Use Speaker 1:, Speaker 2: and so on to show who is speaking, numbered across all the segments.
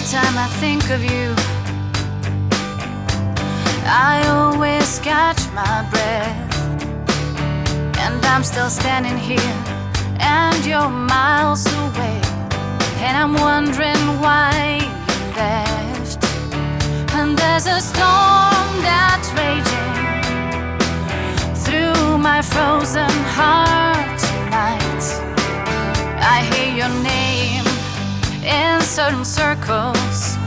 Speaker 1: time I think of you, I always catch my breath. And I'm still standing here, and you're miles away. And I'm wondering why you left. And there's a storm that's raging through my frozen heart certain circles,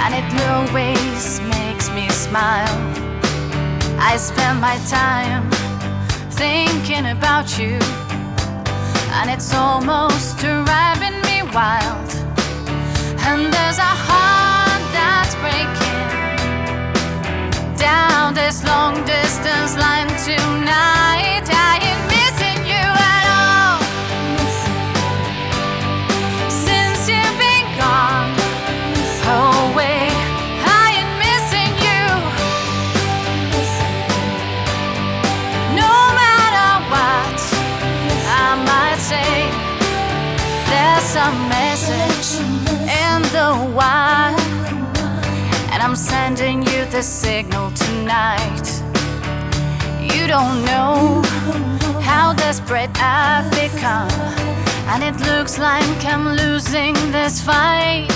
Speaker 1: and it always makes me smile. I spend my time thinking about you, and it's almost driving me wild. Message in the wild. And I'm sending you the signal tonight. You don't know how desperate I've become. And it looks like I'm losing this fight.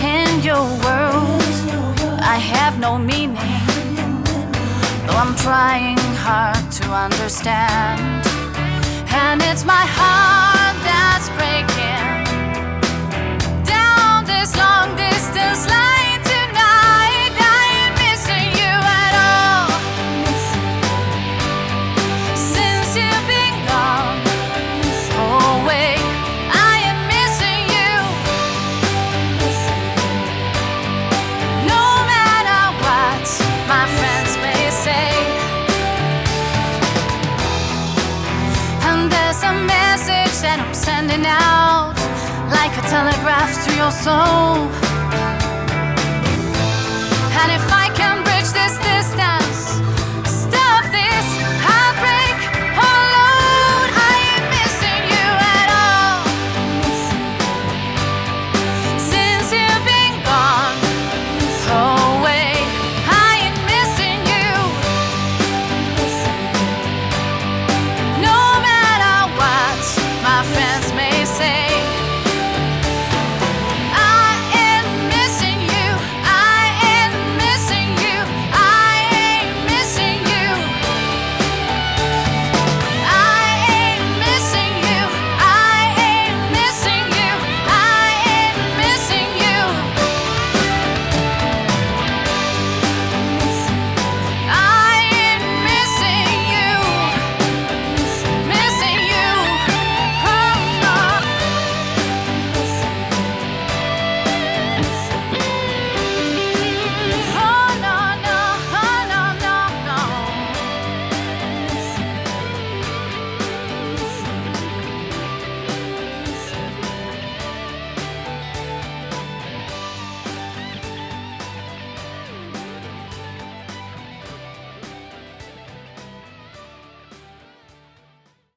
Speaker 1: In your world, I have no meaning. Though I'm trying hard to understand. And it's my heart that's breaking telegraphs to your soul. And if I